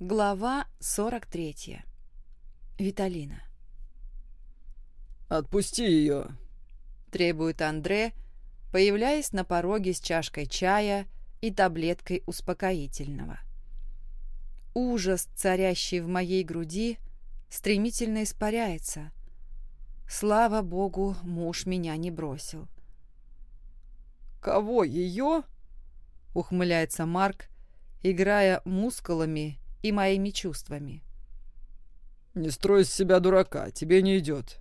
Глава 43. Виталина. «Отпусти ее!» — требует Андре, появляясь на пороге с чашкой чая и таблеткой успокоительного. Ужас, царящий в моей груди, стремительно испаряется. Слава богу, муж меня не бросил. «Кого, ее?» — ухмыляется Марк, играя мускулами и моими чувствами. «Не строй из себя дурака, тебе не идет».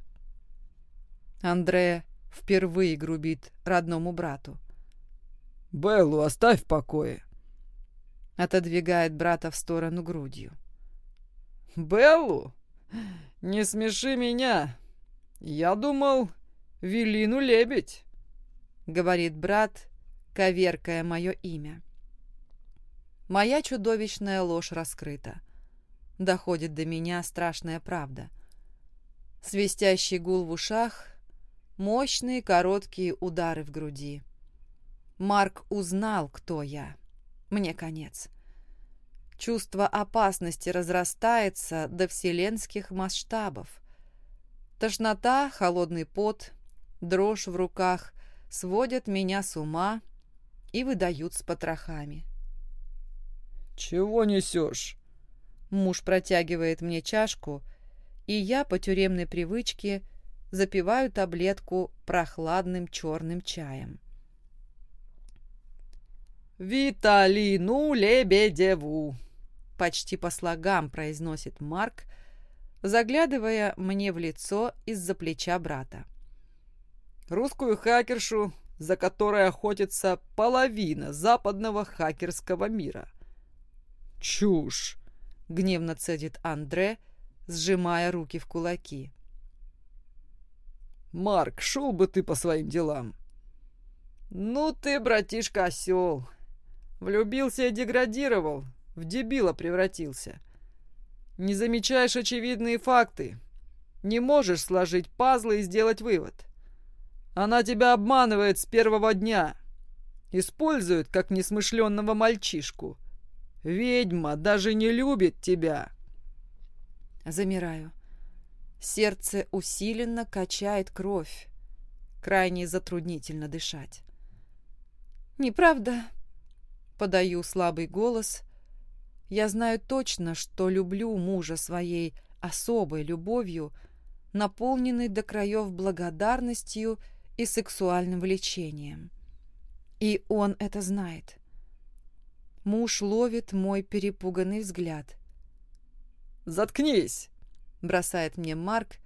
Андре впервые грубит родному брату. «Беллу оставь в покое!» Отодвигает брата в сторону грудью. «Беллу? Не смеши меня! Я думал, Велину лебедь!» Говорит брат, коверкая мое имя. Моя чудовищная ложь раскрыта. Доходит до меня страшная правда. Свистящий гул в ушах, мощные короткие удары в груди. Марк узнал, кто я. Мне конец. Чувство опасности разрастается до вселенских масштабов. Тошнота, холодный пот, дрожь в руках сводят меня с ума и выдают с потрохами. «Чего несешь?» Муж протягивает мне чашку, и я по тюремной привычке запиваю таблетку прохладным черным чаем. «Виталину Лебедеву!» Почти по слогам произносит Марк, заглядывая мне в лицо из-за плеча брата. «Русскую хакершу, за которой охотится половина западного хакерского мира. «Чушь!» — гневно цедит Андре, сжимая руки в кулаки. «Марк, шел бы ты по своим делам!» «Ну ты, братишка, осел! Влюбился и деградировал, в дебила превратился. Не замечаешь очевидные факты, не можешь сложить пазлы и сделать вывод. Она тебя обманывает с первого дня, использует как несмышленного мальчишку» Ведьма даже не любит тебя. Замираю. Сердце усиленно качает кровь. Крайне затруднительно дышать. «Неправда», — подаю слабый голос. «Я знаю точно, что люблю мужа своей особой любовью, наполненной до краев благодарностью и сексуальным влечением. И он это знает. Муж ловит мой перепуганный взгляд. «Заткнись!» — бросает мне Марк,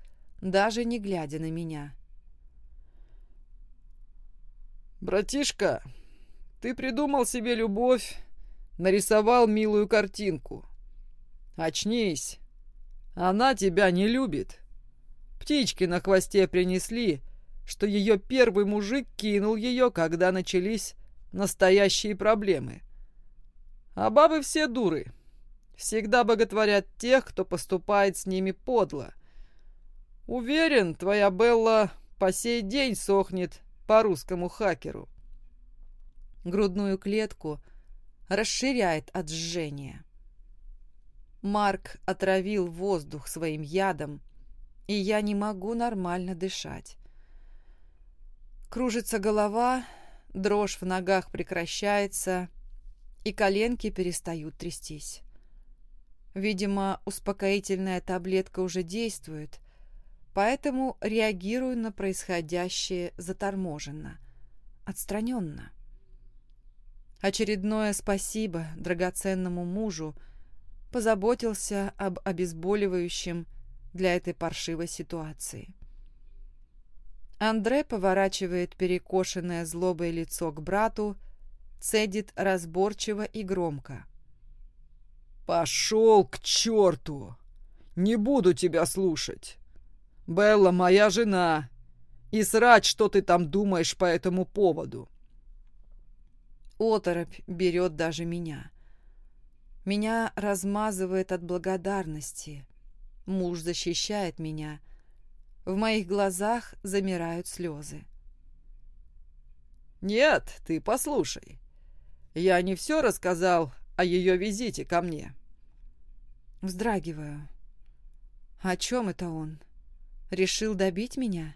даже не глядя на меня. «Братишка, ты придумал себе любовь, нарисовал милую картинку. Очнись, она тебя не любит. Птички на хвосте принесли, что ее первый мужик кинул ее, когда начались настоящие проблемы. А бабы все дуры. Всегда боготворят тех, кто поступает с ними подло. Уверен, твоя Белла по сей день сохнет по русскому хакеру. Грудную клетку расширяет от жжения. Марк отравил воздух своим ядом, и я не могу нормально дышать. Кружится голова, дрожь в ногах прекращается — и коленки перестают трястись. Видимо, успокоительная таблетка уже действует, поэтому реагирую на происходящее заторможенно, отстраненно. Очередное спасибо драгоценному мужу позаботился об обезболивающем для этой паршивой ситуации. Андре поворачивает перекошенное злобое лицо к брату, цедит разборчиво и громко. «Пошел к черту! Не буду тебя слушать! Белла моя жена, и срать, что ты там думаешь по этому поводу!» Оторопь берет даже меня. Меня размазывает от благодарности. Муж защищает меня. В моих глазах замирают слезы. «Нет, ты послушай. Я не все рассказал о ее визите ко мне. Вздрагиваю. О чем это он? Решил добить меня?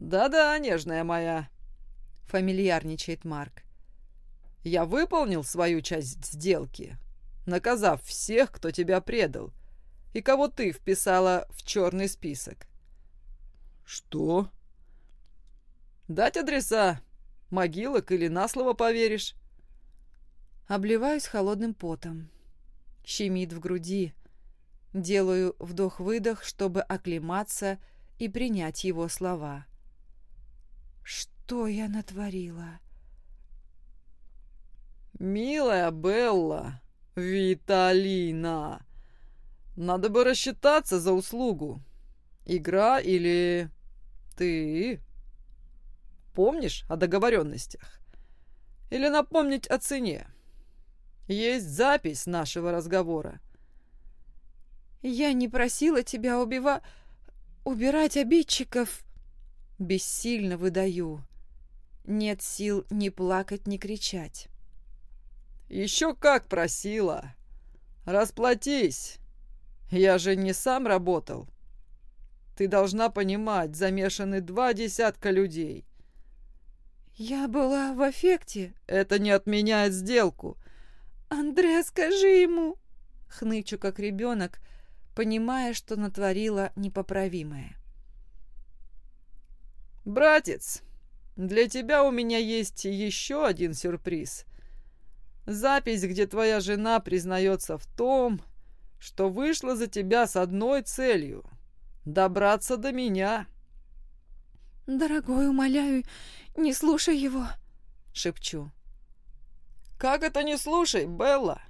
«Да-да, нежная моя», — фамильярничает Марк. «Я выполнил свою часть сделки, наказав всех, кто тебя предал, и кого ты вписала в черный список». «Что?» «Дать адреса, могилок или на слово поверишь?» Обливаюсь холодным потом. Щемит в груди. Делаю вдох-выдох, чтобы оклематься и принять его слова. Что я натворила? «Милая Белла, Виталина, надо бы рассчитаться за услугу. Игра или ты? Помнишь о договоренностях? Или напомнить о цене?» Есть запись нашего разговора. Я не просила тебя убива... убирать обидчиков. Бессильно выдаю. Нет сил ни плакать, ни кричать. Еще как просила. Расплатись. Я же не сам работал. Ты должна понимать, замешаны два десятка людей. Я была в аффекте. Это не отменяет сделку. «Андре, скажи ему!» Хнычу, как ребенок, понимая, что натворила непоправимое. «Братец, для тебя у меня есть еще один сюрприз. Запись, где твоя жена признается в том, что вышла за тебя с одной целью — добраться до меня». «Дорогой, умоляю, не слушай его!» — шепчу. «Как это не слушай, Белла?»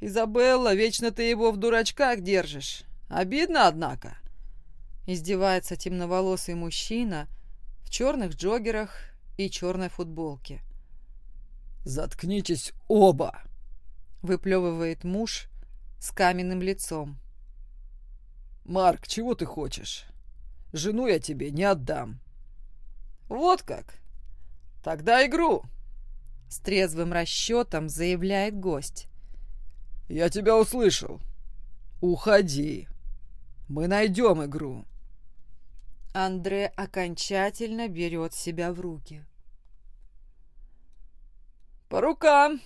«Изабелла, вечно ты его в дурачках держишь. Обидно, однако». Издевается темноволосый мужчина в черных джоггерах и черной футболке. «Заткнитесь оба!» Выплевывает муж с каменным лицом. «Марк, чего ты хочешь? Жену я тебе не отдам». «Вот как? Тогда игру!» С трезвым расчетом заявляет гость. «Я тебя услышал. Уходи. Мы найдем игру». Андре окончательно берет себя в руки. «По рукам!»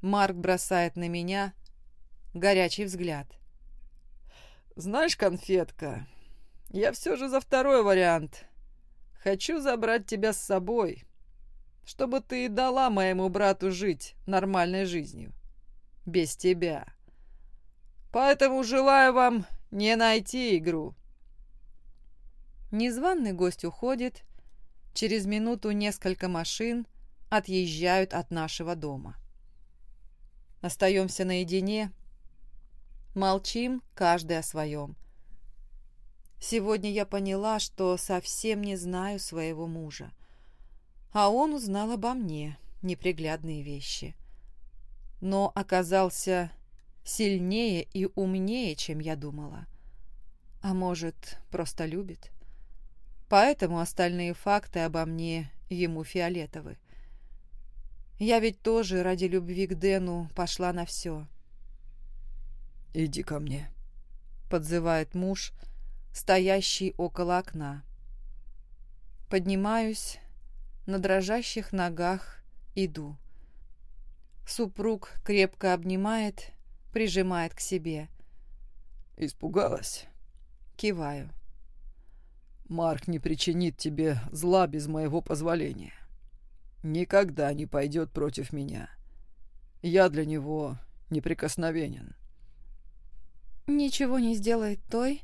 Марк бросает на меня горячий взгляд. «Знаешь, конфетка, я все же за второй вариант. Хочу забрать тебя с собой чтобы ты дала моему брату жить нормальной жизнью. Без тебя. Поэтому желаю вам не найти игру. Незваный гость уходит. Через минуту несколько машин отъезжают от нашего дома. Остаемся наедине. Молчим каждый о своем. Сегодня я поняла, что совсем не знаю своего мужа а он узнал обо мне неприглядные вещи. Но оказался сильнее и умнее, чем я думала. А может, просто любит? Поэтому остальные факты обо мне ему фиолетовы. Я ведь тоже ради любви к Дэну пошла на все. «Иди ко мне», — подзывает муж, стоящий около окна. Поднимаюсь, на дрожащих ногах иду. Супруг крепко обнимает, прижимает к себе. «Испугалась?» Киваю. «Марк не причинит тебе зла без моего позволения. Никогда не пойдет против меня. Я для него неприкосновенен». «Ничего не сделает той,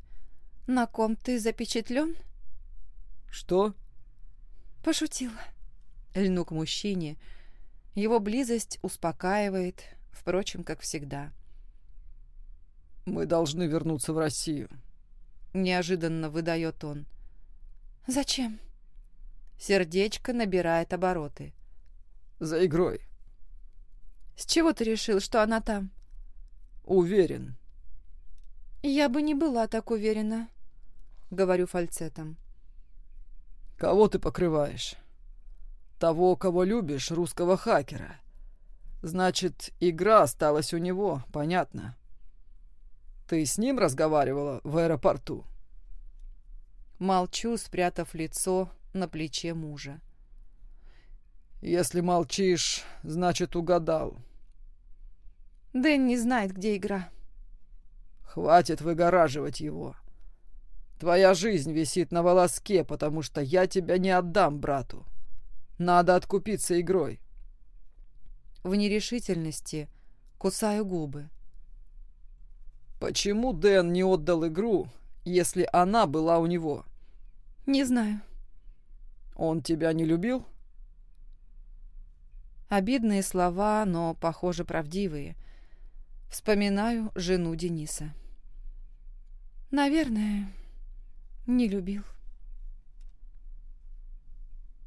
на ком ты запечатлен?» «Что?» Пошутила. Льну к мужчине. Его близость успокаивает, впрочем, как всегда. «Мы должны вернуться в Россию», — неожиданно выдает он. «Зачем?» Сердечко набирает обороты. «За игрой». «С чего ты решил, что она там?» «Уверен». «Я бы не была так уверена», — говорю фальцетом. Кого ты покрываешь? Того, кого любишь, русского хакера. Значит, игра осталась у него, понятно. Ты с ним разговаривала в аэропорту? Молчу, спрятав лицо на плече мужа. Если молчишь, значит угадал. Дэн не знает, где игра. Хватит выгораживать его. Твоя жизнь висит на волоске, потому что я тебя не отдам брату. Надо откупиться игрой. В нерешительности кусаю губы. Почему Дэн не отдал игру, если она была у него? Не знаю. Он тебя не любил? Обидные слова, но, похоже, правдивые. Вспоминаю жену Дениса. Наверное, не любил.